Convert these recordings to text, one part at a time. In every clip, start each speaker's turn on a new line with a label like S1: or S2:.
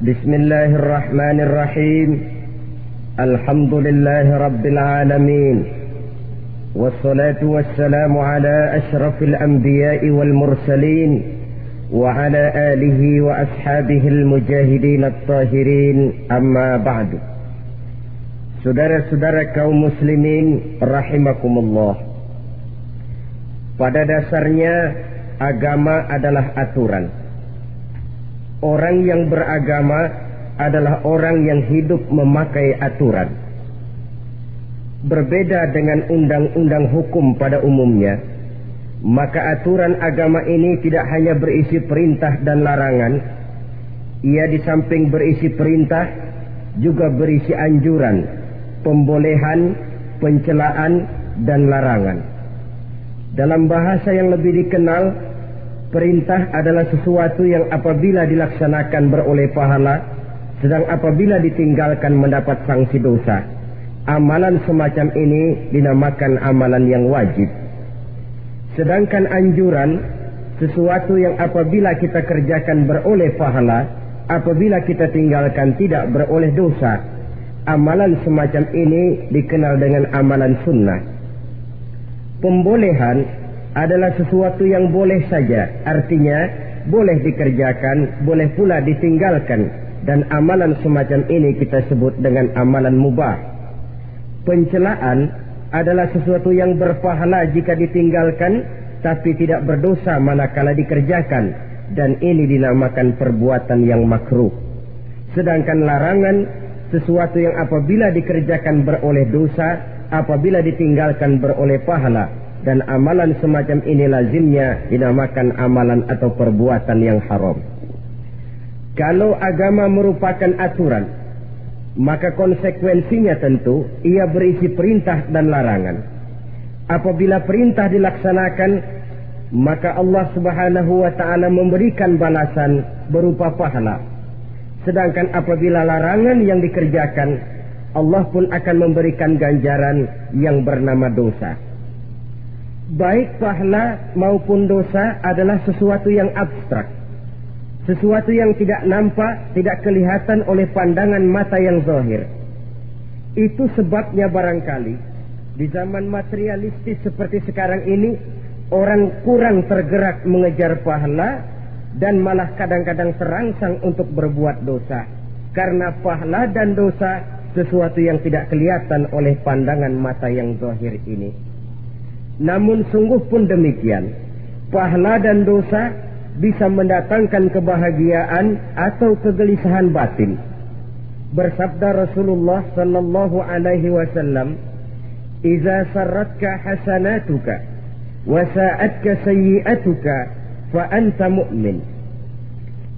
S1: بسم الله الرحمن الرحيم الحمد لله رب العالمين والصلاة والسلام على أشرف الأنبياء والمرسلين وعلى آله وأصحابه المجاهدين الطاهرين أما بعد Saudara-saudara kaum muslimin rahimakumullah. Pada dasarnya agama adalah aturan. Orang yang beragama adalah orang yang hidup memakai aturan. Berbeda dengan undang-undang hukum pada umumnya, maka aturan agama ini tidak hanya berisi perintah dan larangan, ia di samping berisi perintah juga berisi anjuran pembolehan, pencelaan, dan larangan. Dalam bahasa yang lebih dikenal, perintah adalah sesuatu yang apabila dilaksanakan beroleh pahala, sedang apabila ditinggalkan mendapat sanksi dosa. Amalan semacam ini dinamakan amalan yang wajib. Sedangkan anjuran, sesuatu yang apabila kita kerjakan beroleh pahala, apabila kita tinggalkan tidak beroleh dosa, Amalan semacam ini dikenal dengan amalan sunnah. Pembolehan adalah sesuatu yang boleh saja, artinya boleh dikerjakan, boleh pula ditinggalkan, dan amalan semacam ini kita sebut dengan amalan mubah. Pencelaan adalah sesuatu yang berpahala jika ditinggalkan, tapi tidak berdosa manakala dikerjakan, dan ini dinamakan perbuatan yang makruh. Sedangkan larangan sesuatu yang apabila dikerjakan beroleh dosa, apabila ditinggalkan beroleh pahala, dan amalan semacam ini lazimnya dinamakan amalan atau perbuatan yang haram. Kalau agama merupakan aturan, maka konsekuensinya tentu ia berisi perintah dan larangan. Apabila perintah dilaksanakan, maka Allah Subhanahu wa taala memberikan balasan berupa pahala Sedangkan apabila larangan yang dikerjakan, Allah pun akan memberikan ganjaran yang bernama dosa. Baik pahala maupun dosa adalah sesuatu yang abstrak. Sesuatu yang tidak nampak, tidak kelihatan oleh pandangan mata yang zahir. Itu sebabnya barangkali di zaman materialistis seperti sekarang ini orang kurang tergerak mengejar pahala dan malah kadang-kadang terangsang untuk berbuat dosa. Karena pahala dan dosa sesuatu yang tidak kelihatan oleh pandangan mata yang zahir ini. Namun sungguh pun demikian, pahala dan dosa bisa mendatangkan kebahagiaan atau kegelisahan batin. Bersabda Rasulullah sallallahu alaihi wasallam, "Idza sarratka hasanatuka wa sa'atka sayyi'atuka fa anta mu'min.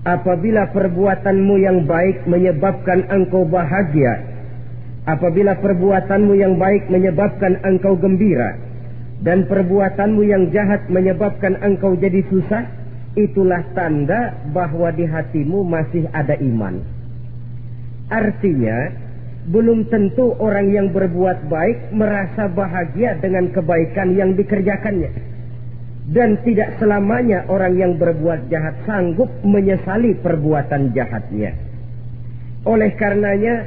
S1: Apabila perbuatanmu yang baik menyebabkan engkau bahagia, apabila perbuatanmu yang baik menyebabkan engkau gembira, dan perbuatanmu yang jahat menyebabkan engkau jadi susah, itulah tanda bahwa di hatimu masih ada iman. Artinya, belum tentu orang yang berbuat baik merasa bahagia dengan kebaikan yang dikerjakannya dan tidak selamanya orang yang berbuat jahat sanggup menyesali perbuatan jahatnya. Oleh karenanya,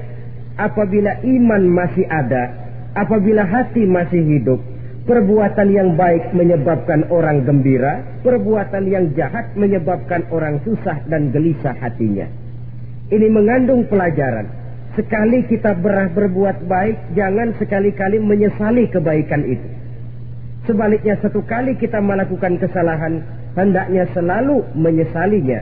S1: apabila iman masih ada, apabila hati masih hidup, perbuatan yang baik menyebabkan orang gembira, perbuatan yang jahat menyebabkan orang susah dan gelisah hatinya. Ini mengandung pelajaran. Sekali kita berah berbuat baik, jangan sekali-kali menyesali kebaikan itu Sebaliknya satu kali kita melakukan kesalahan, hendaknya selalu menyesalinya.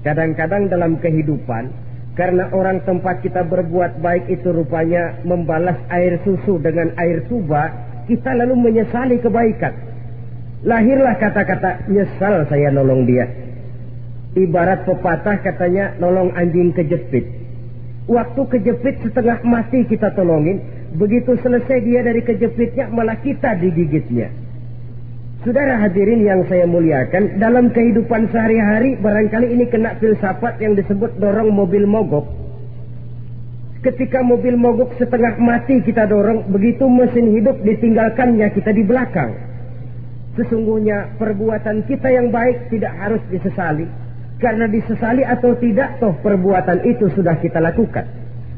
S1: Kadang-kadang dalam kehidupan, karena orang tempat kita berbuat baik itu rupanya membalas air susu dengan air tuba, kita lalu menyesali kebaikan. Lahirlah kata-kata nyesal saya nolong dia. Ibarat pepatah katanya nolong anjing kejepit. Waktu kejepit setengah mati kita tolongin, Begitu selesai dia dari kejepitnya, malah kita digigitnya. Saudara hadirin yang saya muliakan, dalam kehidupan sehari-hari barangkali ini kena filsafat yang disebut dorong mobil mogok. Ketika mobil mogok setengah mati kita dorong, begitu mesin hidup ditinggalkannya kita di belakang. Sesungguhnya perbuatan kita yang baik tidak harus disesali. Karena disesali atau tidak, toh perbuatan itu sudah kita lakukan.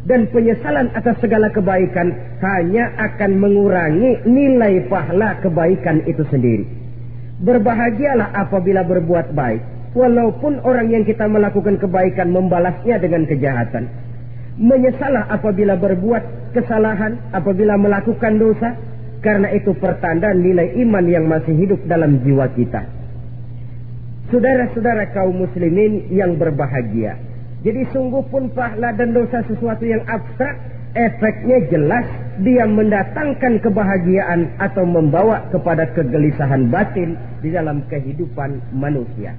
S1: Dan penyesalan atas segala kebaikan hanya akan mengurangi nilai pahala kebaikan itu sendiri. Berbahagialah apabila berbuat baik. Walaupun orang yang kita melakukan kebaikan membalasnya dengan kejahatan. Menyesalah apabila berbuat kesalahan, apabila melakukan dosa. Karena itu pertanda nilai iman yang masih hidup dalam jiwa kita. Saudara-saudara kaum muslimin yang berbahagia. Jadi sungguh pun pahala dan dosa sesuatu yang abstrak, efeknya jelas dia mendatangkan kebahagiaan atau membawa kepada kegelisahan batin di dalam kehidupan manusia.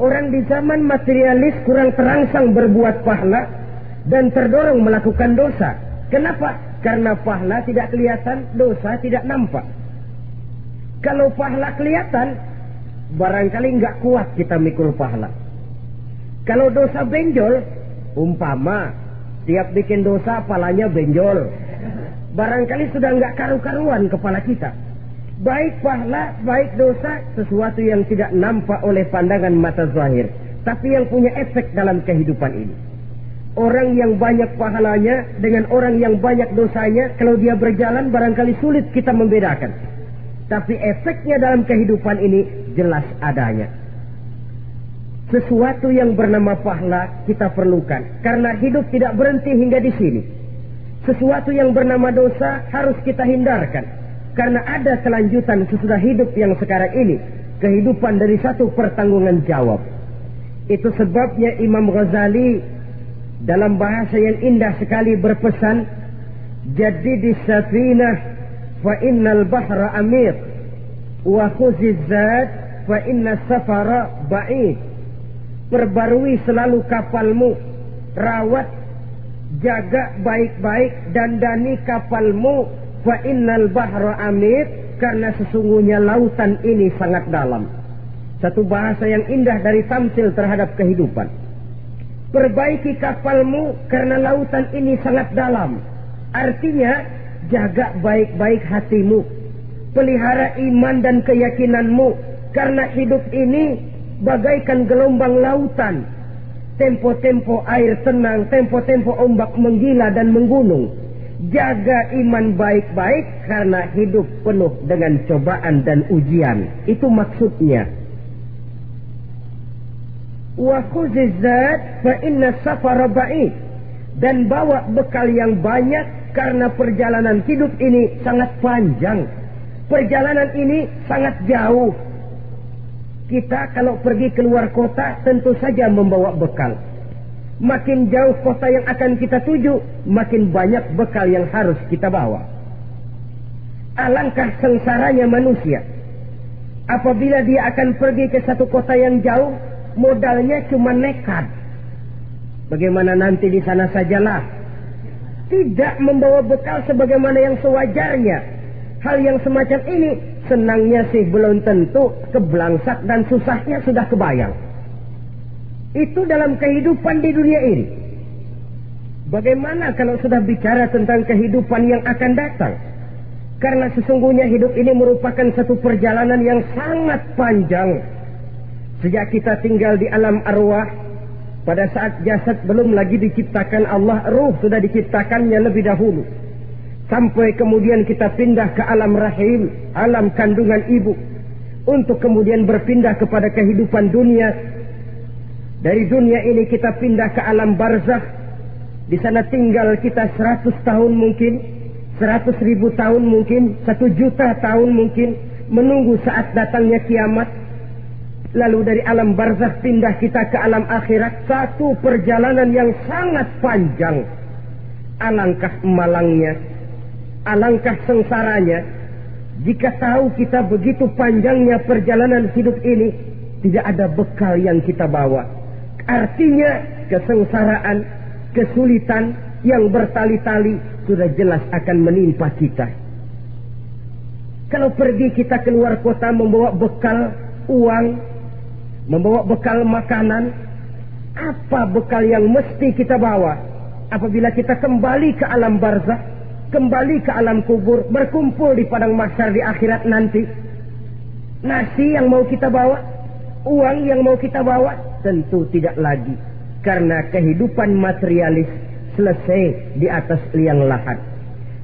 S1: Orang di zaman materialis kurang terangsang berbuat pahala dan terdorong melakukan dosa. Kenapa? Karena pahala tidak kelihatan, dosa tidak nampak. Kalau pahala kelihatan, barangkali nggak kuat kita mikul pahala. Kalau dosa benjol, umpama tiap bikin dosa palanya benjol. Barangkali sudah nggak karu-karuan kepala kita. Baik pahala, baik dosa, sesuatu yang tidak nampak oleh pandangan mata zahir. Tapi yang punya efek dalam kehidupan ini. Orang yang banyak pahalanya dengan orang yang banyak dosanya, kalau dia berjalan barangkali sulit kita membedakan. Tapi efeknya dalam kehidupan ini jelas adanya. Sesuatu yang bernama pahala kita perlukan. Karena hidup tidak berhenti hingga di sini. Sesuatu yang bernama dosa harus kita hindarkan. Karena ada kelanjutan sesudah hidup yang sekarang ini. Kehidupan dari satu pertanggungan jawab. Itu sebabnya Imam Ghazali dalam bahasa yang indah sekali berpesan. Jadi di safinah fa innal bahra amir. Wa khuziz zat fa inna safara ba'id. Perbarui selalu kapalmu rawat jaga baik-baik dan dani kapalmu fa innal bahra amir karena sesungguhnya lautan ini sangat dalam. Satu bahasa yang indah dari tamsil terhadap kehidupan perbaiki kapalmu karena lautan ini sangat dalam artinya jaga baik-baik hatimu. Pelihara iman dan keyakinanmu. Karena hidup ini bagaikan gelombang lautan. Tempo-tempo air tenang, tempo-tempo ombak menggila dan menggunung. Jaga iman baik-baik karena hidup penuh dengan cobaan dan ujian. Itu maksudnya. Wa khuzizat fa inna safara ba'id. Dan bawa bekal yang banyak karena perjalanan hidup ini sangat panjang. Perjalanan ini sangat jauh. Kita kalau pergi keluar kota tentu saja membawa bekal. Makin jauh kota yang akan kita tuju, makin banyak bekal yang harus kita bawa. Alangkah sengsaranya manusia. Apabila dia akan pergi ke satu kota yang jauh, modalnya cuma nekat. Bagaimana nanti di sana sajalah tidak membawa bekal sebagaimana yang sewajarnya. Hal yang semacam ini senangnya sih belum tentu kebelangsak dan susahnya sudah kebayang. Itu dalam kehidupan di dunia ini. Bagaimana kalau sudah bicara tentang kehidupan yang akan datang? Karena sesungguhnya hidup ini merupakan satu perjalanan yang sangat panjang. Sejak kita tinggal di alam arwah, pada saat jasad belum lagi diciptakan Allah, ruh sudah diciptakannya lebih dahulu. Sampai kemudian kita pindah ke alam rahim, alam kandungan ibu. Untuk kemudian berpindah kepada kehidupan dunia. Dari dunia ini kita pindah ke alam barzakh. Di sana tinggal kita seratus tahun mungkin, seratus ribu tahun mungkin, satu juta tahun mungkin, menunggu saat datangnya kiamat Lalu dari alam barzah pindah kita ke alam akhirat. Satu perjalanan yang sangat panjang. Alangkah malangnya. Alangkah sengsaranya. Jika tahu kita begitu panjangnya perjalanan hidup ini. Tidak ada bekal yang kita bawa. Artinya kesengsaraan, kesulitan yang bertali-tali sudah jelas akan menimpa kita. Kalau pergi kita keluar kota membawa bekal, uang, membawa bekal makanan, apa bekal yang mesti kita bawa apabila kita kembali ke alam barzah, kembali ke alam kubur, berkumpul di padang mahsyar di akhirat nanti. Nasi yang mau kita bawa, uang yang mau kita bawa, Tentu tidak lagi. Karena kehidupan materialis selesai di atas liang lahat.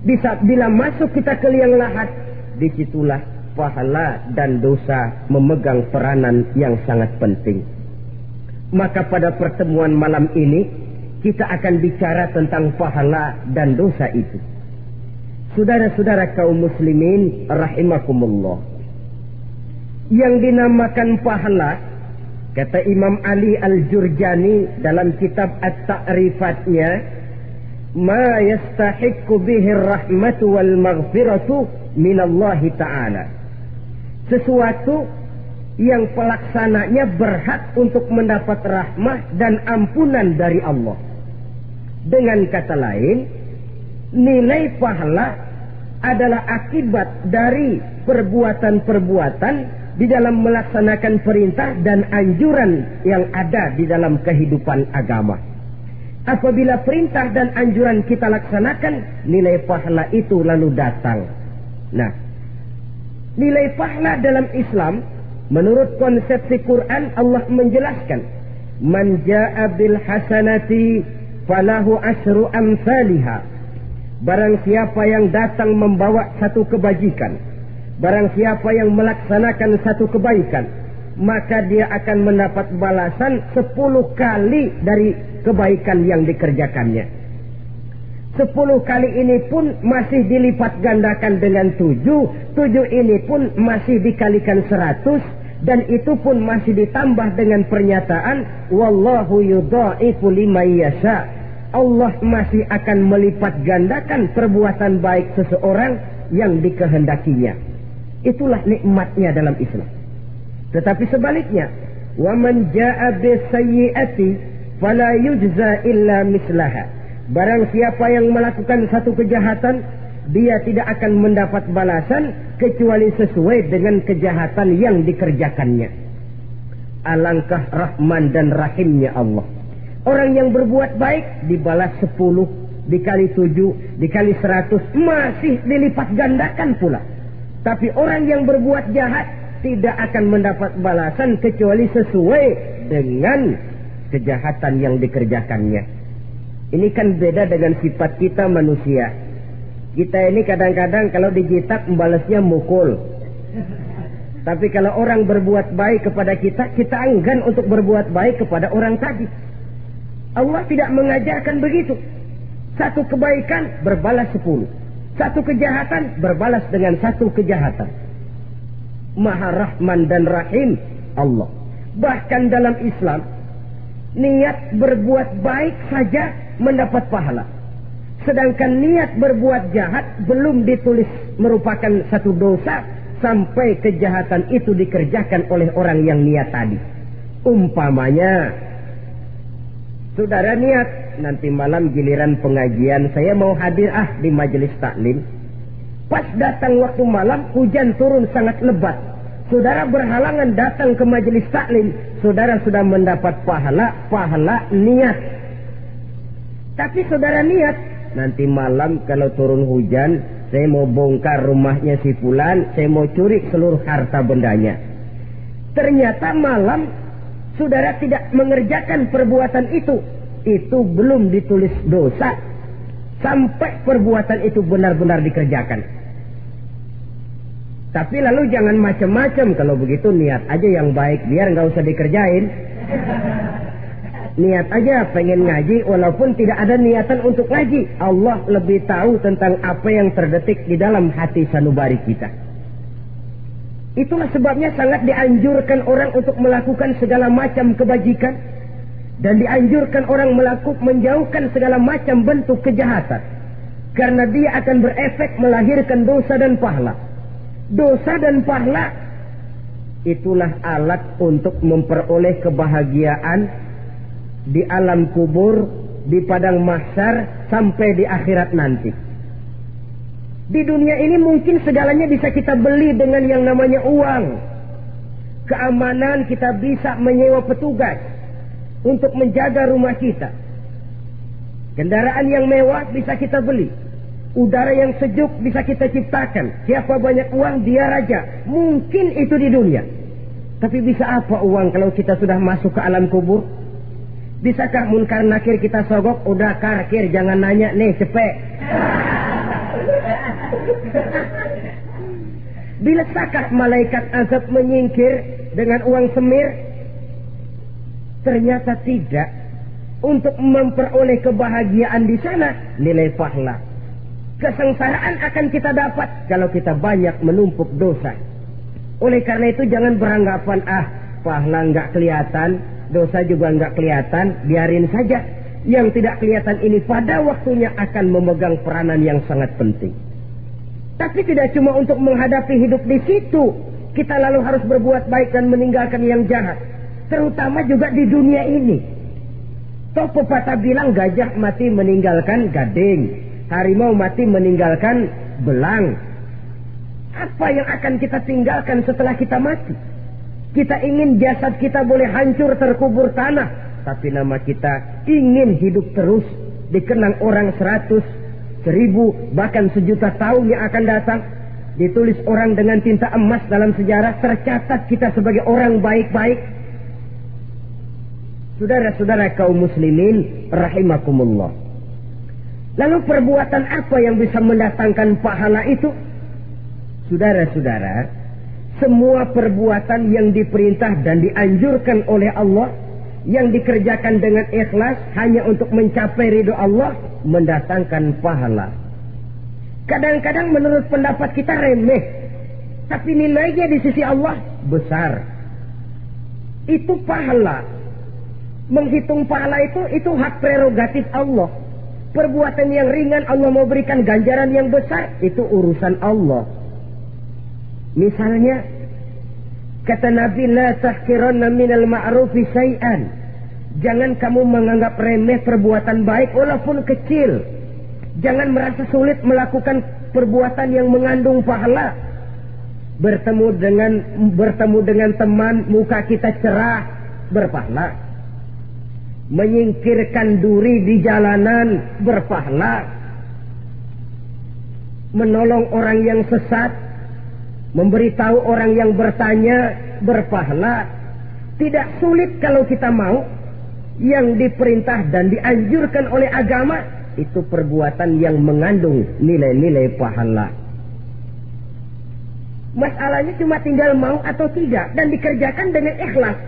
S1: Bisa bila masuk kita ke liang lahat, di situlah pahala dan dosa memegang peranan yang sangat penting. Maka pada pertemuan malam ini kita akan bicara tentang pahala dan dosa itu. Saudara-saudara kaum muslimin rahimakumullah. Yang dinamakan pahala kata Imam Ali Al-Jurjani dalam kitab At-Ta'rifatnya yastahiqqu bihi rahmatu wal maghfiratu min Allah taala. Sesuatu yang pelaksananya berhak untuk mendapat rahmah dan ampunan dari Allah. Dengan kata lain, nilai pahala adalah akibat dari perbuatan-perbuatan di dalam melaksanakan perintah dan anjuran yang ada di dalam kehidupan agama. Apabila perintah dan anjuran kita laksanakan, nilai pahala itu lalu datang. Nah, nilai pahala dalam Islam, menurut konsepsi Quran, Allah menjelaskan, Man ja'a bil hasanati falahu asru amsalihah. Barang siapa yang datang membawa satu kebajikan, barang siapa yang melaksanakan satu kebaikan, maka dia akan mendapat balasan sepuluh kali dari kebaikan yang dikerjakannya. Sepuluh kali ini pun masih dilipat gandakan dengan tujuh. Tujuh ini pun masih dikalikan seratus. Dan itu pun masih ditambah dengan pernyataan. Wallahu yudha'ifu liman yasha. Allah masih akan melipat gandakan perbuatan baik seseorang yang dikehendakinya. Itulah nikmatnya dalam Islam. Tetapi sebaliknya, wa man jaa bisayyi'ati fala yujza illa. Barang siapa yang melakukan satu kejahatan, dia tidak akan mendapat balasan kecuali sesuai dengan kejahatan yang dikerjakannya. Alangkah rahman dan rahimnya Allah. Orang yang berbuat baik dibalas sepuluh, dikali tujuh, dikali seratus, masih dilipat gandakan pula. Tapi orang yang berbuat jahat tidak akan mendapat balasan kecuali sesuai dengan kejahatan yang dikerjakannya. Ini kan beda dengan sifat kita manusia. Kita ini kadang-kadang kalau dijitak membalasnya mukul. Tapi kalau orang berbuat baik kepada kita, kita enggan untuk berbuat baik kepada orang tadi. Allah tidak mengajarkan begitu. Satu kebaikan berbalas sepuluh. Satu kejahatan berbalas dengan satu kejahatan. Maha Rahman dan Rahim Allah. Bahkan dalam Islam, niat berbuat baik saja mendapat pahala. Sedangkan niat berbuat jahat belum ditulis merupakan satu dosa sampai kejahatan itu dikerjakan oleh orang yang niat tadi. Umpamanya, saudara niat nanti malam giliran pengajian saya mau hadir ah di majelis taklim. Pas datang waktu malam hujan turun sangat lebat saudara berhalangan datang ke majelis taklim, saudara sudah mendapat pahala, pahala niat. Tapi saudara niat, nanti malam kalau turun hujan, saya mau bongkar rumahnya si Fulan, saya mau curi seluruh harta bendanya. Ternyata malam saudara tidak mengerjakan perbuatan itu. Itu belum ditulis dosa sampai perbuatan itu benar-benar dikerjakan. Tapi lalu jangan macam-macam kalau begitu niat aja yang baik biar nggak usah dikerjain. Niat aja pengen ngaji walaupun tidak ada niatan untuk ngaji. Allah lebih tahu tentang apa yang terdetik di dalam hati sanubari kita. Itulah sebabnya sangat dianjurkan orang untuk melakukan segala macam kebajikan dan dianjurkan orang melakukan menjauhkan segala macam bentuk kejahatan karena dia akan berefek melahirkan dosa dan pahala dosa dan pahala itulah alat untuk memperoleh kebahagiaan di alam kubur, di padang mahsyar sampai di akhirat nanti. Di dunia ini mungkin segalanya bisa kita beli dengan yang namanya uang. Keamanan kita bisa menyewa petugas untuk menjaga rumah kita. Kendaraan yang mewah bisa kita beli. Udara yang sejuk bisa kita ciptakan. Siapa banyak uang, dia raja. Mungkin itu di dunia. Tapi bisa apa uang kalau kita sudah masuk ke alam kubur? Bisakah munkar nakir kita sogok? Udah karkir, jangan nanya nih cepet. Bila sakah malaikat azab menyingkir dengan uang semir? Ternyata tidak. Untuk memperoleh kebahagiaan di sana, nilai pahala. Kesengsaraan akan kita dapat kalau kita banyak menumpuk dosa. Oleh karena itu jangan beranggapan, ah pahala nggak kelihatan, dosa juga nggak kelihatan, biarin saja. Yang tidak kelihatan ini pada waktunya akan memegang peranan yang sangat penting. Tapi tidak cuma untuk menghadapi hidup di situ. Kita lalu harus berbuat baik dan meninggalkan yang jahat. Terutama juga di dunia ini. Toh pepatah bilang gajah mati meninggalkan gading. Harimau mati meninggalkan belang. Apa yang akan kita tinggalkan setelah kita mati? Kita ingin jasad kita boleh hancur terkubur tanah. Tapi nama kita ingin hidup terus. Dikenang orang seratus, seribu bahkan sejuta tahun yang akan datang. Ditulis orang dengan tinta emas dalam sejarah. Tercatat kita sebagai orang baik-baik. Saudara-saudara kaum muslimin rahimakumullah. Lalu perbuatan apa yang bisa mendatangkan pahala itu? Saudara-saudara semua perbuatan yang diperintah dan dianjurkan oleh Allah yang dikerjakan dengan ikhlas hanya untuk mencapai ridho Allah mendatangkan pahala. Kadang-kadang menurut pendapat kita remeh, tapi nilainya di sisi Allah besar. Itu pahala. Menghitung pahala itu itu hak prerogatif Allah. Perbuatan yang ringan Allah mau berikan ganjaran yang besar itu urusan Allah. Misalnya kata Nabi la tahkiranna minal ma'rufi syai'an Jangan kamu menganggap remeh perbuatan baik walaupun kecil. Jangan merasa sulit melakukan perbuatan yang mengandung pahala. Bertemu dengan bertemu dengan teman muka kita cerah berpahala. Menyingkirkan duri di jalanan berpahala. Menolong orang yang sesat, memberitahu orang yang bertanya berpahala. Tidak sulit kalau kita mau yang diperintah dan dianjurkan oleh agama itu perbuatan yang mengandung nilai-nilai pahala. Masalahnya cuma tinggal mau atau tidak dan dikerjakan dengan ikhlas.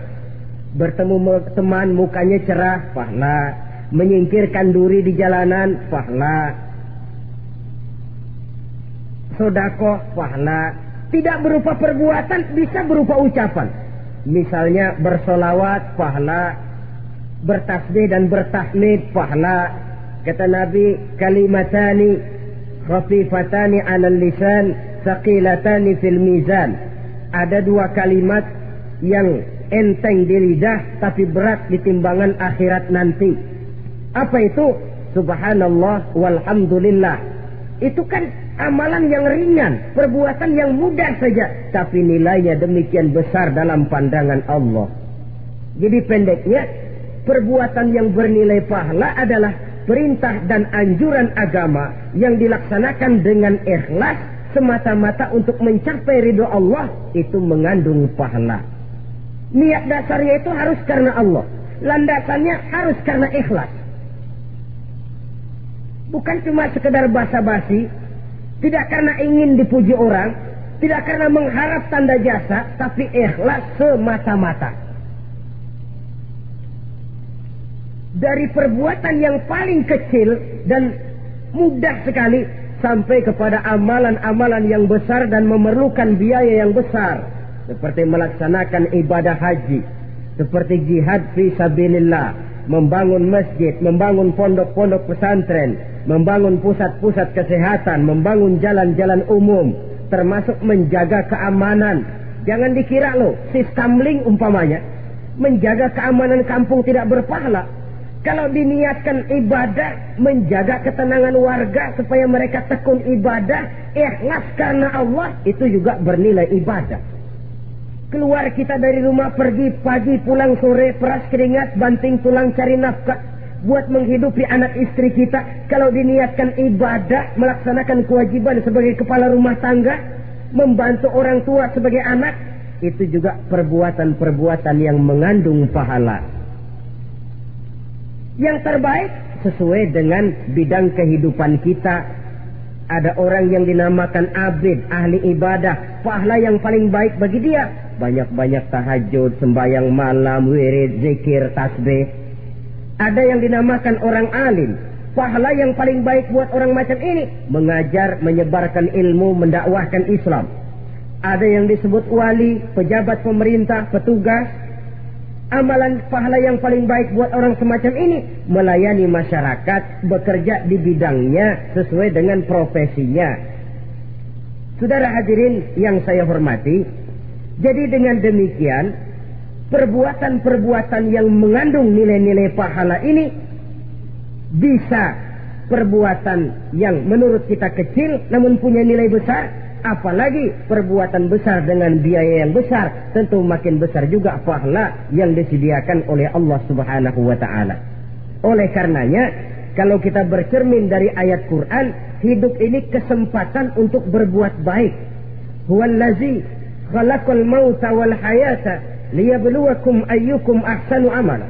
S1: Bertemu teman mukanya cerah, pahala. Menyingkirkan duri di jalanan, pahala. Sodako, pahala. Tidak berupa perbuatan, bisa berupa ucapan. Misalnya bersolawat, pahala bertasbih dan bertahmid pahala. Kata Nabi kalimatani khafifatani 'alal lisan saqilatani fil mizan. Ada dua kalimat yang enteng di lidah tapi berat di timbangan akhirat nanti. Apa itu? Subhanallah walhamdulillah. Itu kan amalan yang ringan perbuatan yang mudah saja tapi nilainya demikian besar dalam pandangan Allah jadi pendeknya perbuatan yang bernilai pahala adalah perintah dan anjuran agama yang dilaksanakan dengan ikhlas semata-mata untuk mencapai ridho Allah itu mengandung pahala. Niat dasarnya itu harus karena Allah. Landasannya harus karena ikhlas. Bukan cuma sekedar basa-basi, tidak karena ingin dipuji orang, tidak karena mengharap tanda jasa, tapi ikhlas semata-mata. dari perbuatan yang paling kecil dan mudah sekali sampai kepada amalan-amalan yang besar dan memerlukan biaya yang besar seperti melaksanakan ibadah haji seperti jihad fi sabilillah membangun masjid membangun pondok-pondok pesantren membangun pusat-pusat kesehatan membangun jalan-jalan umum termasuk menjaga keamanan jangan dikira loh sistem link umpamanya menjaga keamanan kampung tidak berpahala kalau diniatkan ibadah, menjaga ketenangan warga supaya mereka tekun ibadah, ikhlas karena Allah, itu juga bernilai ibadah. Keluar kita dari rumah pergi pagi pulang sore peras keringat banting tulang cari nafkah buat menghidupi anak istri kita. Kalau diniatkan ibadah, melaksanakan kewajiban sebagai kepala rumah tangga, membantu orang tua sebagai anak, itu juga perbuatan-perbuatan yang mengandung pahala. Yang terbaik sesuai dengan bidang kehidupan kita. Ada orang yang dinamakan abid, ahli ibadah, pahala yang paling baik bagi dia. Banyak-banyak tahajud, sembahyang malam, wirid, zikir, tasbih. Ada yang dinamakan orang alim, pahala yang paling baik buat orang macam ini mengajar, menyebarkan ilmu, mendakwahkan Islam. Ada yang disebut wali, pejabat pemerintah, petugas, amalan pahala yang paling baik buat orang semacam ini melayani masyarakat, bekerja di bidangnya sesuai dengan profesinya. Saudara hadirin yang saya hormati, jadi dengan demikian perbuatan-perbuatan yang mengandung nilai-nilai pahala ini bisa perbuatan yang menurut kita kecil namun punya nilai besar apalagi perbuatan besar dengan biaya yang besar tentu makin besar juga pahala yang disediakan oleh Allah Subhanahu wa taala. Oleh karenanya kalau kita bercermin dari ayat Quran, hidup ini kesempatan untuk berbuat baik. Huwallazi khalaqal mauta wal hayata liyabluwakum ayyukum ahsanu amala.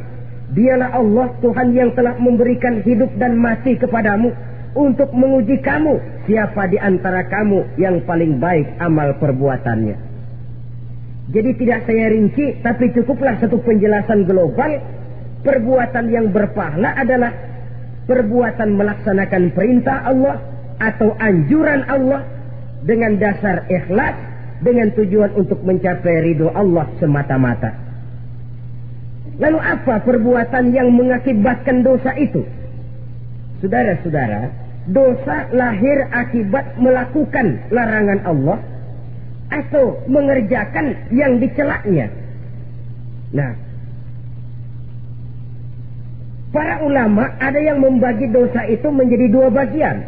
S1: Dialah Allah Tuhan yang telah memberikan hidup dan mati kepadamu untuk menguji kamu siapa di antara kamu yang paling baik amal perbuatannya. Jadi tidak saya rinci, tapi cukuplah satu penjelasan global. Perbuatan yang berpahala adalah perbuatan melaksanakan perintah Allah atau anjuran Allah dengan dasar ikhlas dengan tujuan untuk mencapai ridho Allah semata-mata. Lalu apa perbuatan yang mengakibatkan dosa itu? Saudara-saudara, dosa lahir akibat melakukan larangan Allah atau mengerjakan yang dicelaknya. Nah, para ulama ada yang membagi dosa itu menjadi dua bagian.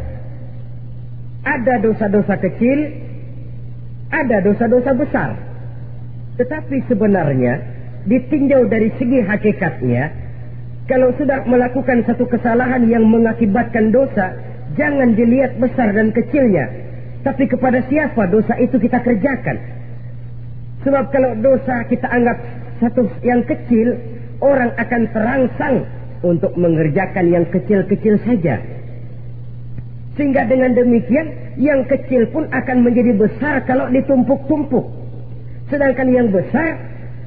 S1: Ada dosa-dosa kecil, ada dosa-dosa besar. Tetapi sebenarnya ditinjau dari segi hakikatnya kalau sudah melakukan satu kesalahan yang mengakibatkan dosa, jangan dilihat besar dan kecilnya. Tapi kepada siapa dosa itu kita kerjakan. Sebab kalau dosa kita anggap satu yang kecil, orang akan terangsang untuk mengerjakan yang kecil-kecil saja. Sehingga dengan demikian, yang kecil pun akan menjadi besar kalau ditumpuk-tumpuk. Sedangkan yang besar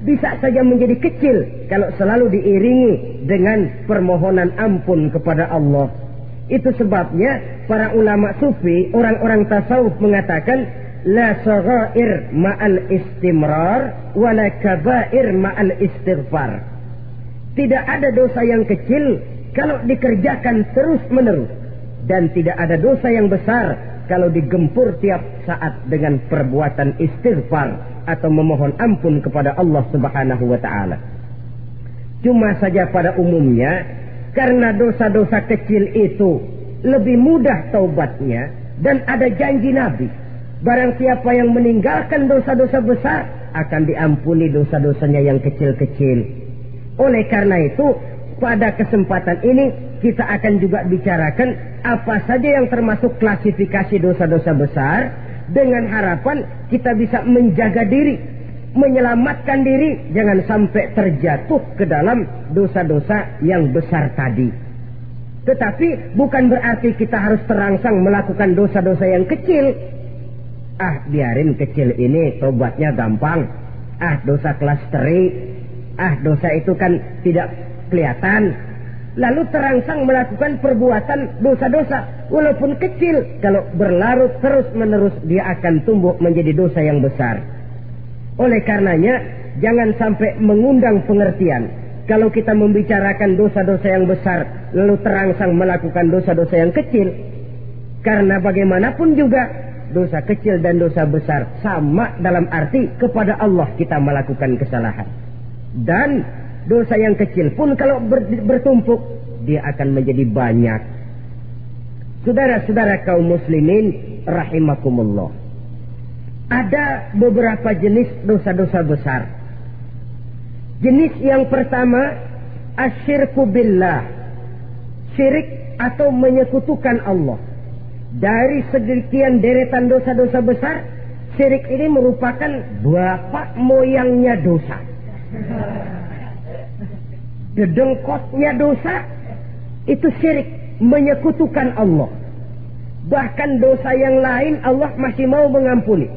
S1: bisa saja menjadi kecil kalau selalu diiringi dengan permohonan ampun kepada Allah. Itu sebabnya para ulama sufi, orang-orang tasawuf mengatakan la saghair ma'al istimrar wa la kabair ma'al istighfar. Tidak ada dosa yang kecil kalau dikerjakan terus-menerus dan tidak ada dosa yang besar kalau digempur tiap saat dengan perbuatan istighfar atau memohon ampun kepada Allah Subhanahu wa taala. Cuma saja pada umumnya karena dosa-dosa kecil itu lebih mudah taubatnya dan ada janji Nabi. Barang siapa yang meninggalkan dosa-dosa besar akan diampuni dosa-dosanya yang kecil-kecil. Oleh karena itu, pada kesempatan ini kita akan juga bicarakan apa saja yang termasuk klasifikasi dosa-dosa besar dengan harapan kita bisa menjaga diri, menyelamatkan diri, jangan sampai terjatuh ke dalam dosa-dosa yang besar tadi. Tetapi bukan berarti kita harus terangsang melakukan dosa-dosa yang kecil. Ah, biarin kecil ini tobatnya gampang. Ah, dosa kelas teri. Ah, dosa itu kan tidak kelihatan lalu terangsang melakukan perbuatan dosa-dosa. Walaupun kecil kalau berlarut terus menerus dia akan tumbuh menjadi dosa yang besar. Oleh karenanya jangan sampai mengundang pengertian. Kalau kita membicarakan dosa-dosa yang besar lalu terangsang melakukan dosa-dosa yang kecil karena bagaimanapun juga dosa kecil dan dosa besar sama dalam arti kepada Allah kita melakukan kesalahan. Dan dosa yang kecil pun kalau bertumpuk dia akan menjadi banyak. Saudara-saudara kaum muslimin rahimakumullah. Ada beberapa jenis dosa-dosa besar. Jenis yang pertama asyirku billah. Syirik atau menyekutukan Allah. Dari sekian deretan dosa-dosa besar, Syirik ini merupakan bapak moyangnya dosa. Dedengkotnya dosa itu syirik menyekutukan Allah. Bahkan dosa yang lain Allah masih mau mengampuni.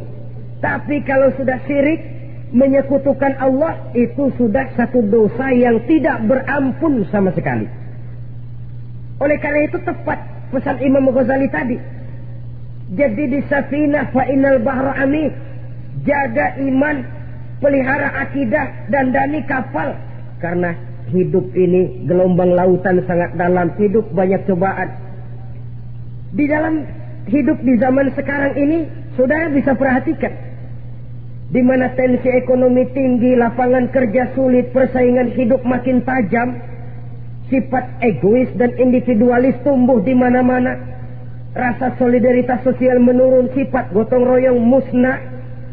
S1: Tapi kalau sudah syirik menyekutukan Allah itu sudah satu dosa yang tidak berampun sama sekali. Oleh karena itu tepat pesan Imam Ghazali tadi jadi di safinah fa innal bahra amin. Jaga iman, pelihara akidah dan dani kapal. Karena hidup ini gelombang lautan sangat dalam, hidup banyak cobaan. Di dalam hidup di zaman sekarang ini, saudara bisa perhatikan. Di mana tensi ekonomi tinggi, lapangan kerja sulit, persaingan hidup makin tajam, sifat egois dan individualis tumbuh di mana-mana rasa solidaritas sosial menurun, sifat gotong royong musnah,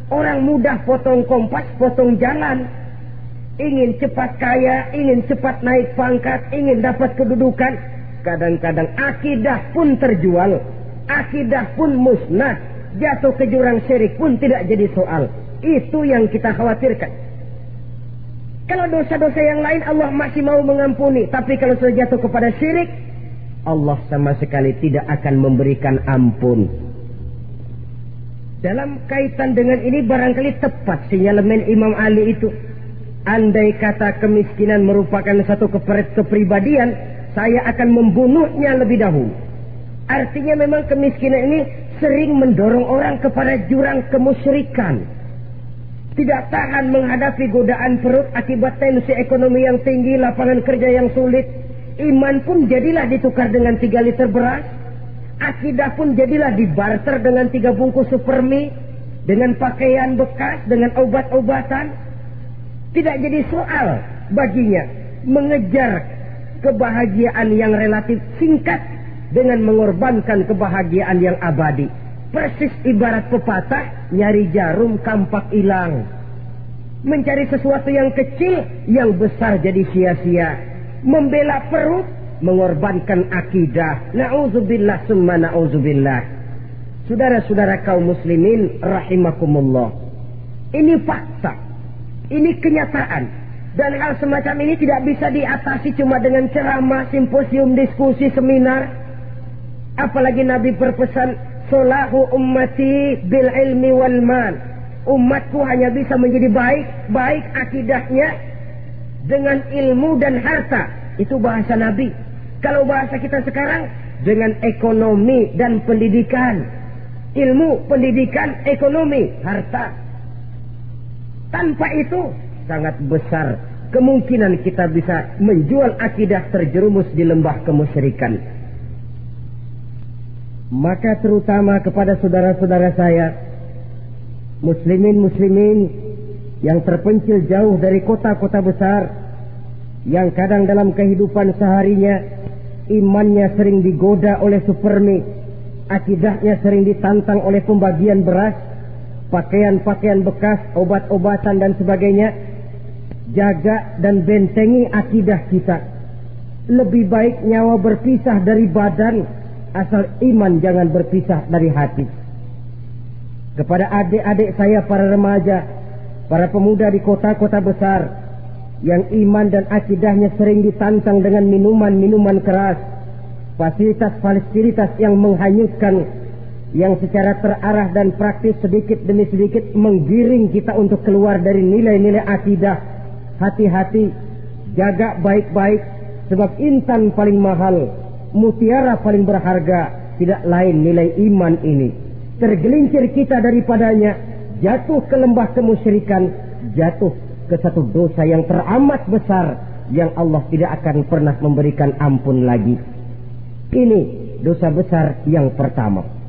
S1: orang mudah potong kompas, potong jalan, ingin cepat kaya, ingin cepat naik pangkat, ingin dapat kedudukan, kadang-kadang akidah pun terjual, akidah pun musnah, jatuh ke jurang syirik pun tidak jadi soal. Itu yang kita khawatirkan. Kalau dosa-dosa yang lain Allah masih mau mengampuni, tapi kalau sudah jatuh kepada syirik, Allah sama sekali tidak akan memberikan ampun. Dalam kaitan dengan ini barangkali tepat sinyalemen Imam Ali itu. Andai kata kemiskinan merupakan satu kepribadian, saya akan membunuhnya lebih dahulu. Artinya memang kemiskinan ini sering mendorong orang kepada jurang kemusyrikan. Tidak tahan menghadapi godaan perut akibat tensi ekonomi yang tinggi, lapangan kerja yang sulit, Iman pun jadilah ditukar dengan tiga liter beras. Akidah pun jadilah dibarter dengan tiga bungkus supermi. Dengan pakaian bekas, dengan obat-obatan. Tidak jadi soal baginya mengejar kebahagiaan yang relatif singkat dengan mengorbankan kebahagiaan yang abadi. Persis ibarat pepatah, nyari jarum kampak hilang. Mencari sesuatu yang kecil, yang besar jadi sia-sia membela perut, mengorbankan akidah. Nauzubillah summa nauzubillah. Saudara-saudara kaum muslimin rahimakumullah. Ini fakta. Ini kenyataan. Dan hal semacam ini tidak bisa diatasi cuma dengan ceramah, simposium, diskusi, seminar. Apalagi Nabi berpesan, Solahu ummati bil ilmi wal mal. Umatku hanya bisa menjadi baik, baik akidahnya, dengan ilmu dan harta. Itu bahasa Nabi. Kalau bahasa kita sekarang dengan ekonomi dan pendidikan. Ilmu, pendidikan, ekonomi, harta. Tanpa itu sangat besar kemungkinan kita bisa menjual akidah terjerumus di lembah kemusyrikan. Maka terutama kepada saudara-saudara saya, muslimin-muslimin yang terpencil jauh dari kota-kota besar, yang kadang dalam kehidupan seharinya imannya sering digoda oleh supermi, akidahnya sering ditantang oleh pembagian beras, pakaian-pakaian bekas, obat-obatan dan sebagainya, jaga dan bentengi akidah kita. Lebih baik nyawa berpisah dari badan, asal iman jangan berpisah dari hati. Kepada adik-adik saya para remaja, para pemuda di kota-kota besar yang iman dan akidahnya sering ditantang dengan minuman-minuman keras, fasilitas-fasilitas yang menghanyutkan, yang secara terarah dan praktis sedikit demi sedikit menggiring kita untuk keluar dari nilai-nilai akidah. Hati-hati, jaga baik-baik, sebab intan paling mahal, mutiara paling berharga, tidak lain nilai iman ini. Tergelincir kita daripadanya, jatuh ke lembah kemusyrikan, jatuh ke satu dosa yang teramat besar yang Allah tidak akan pernah memberikan ampun lagi. Ini dosa besar yang pertama.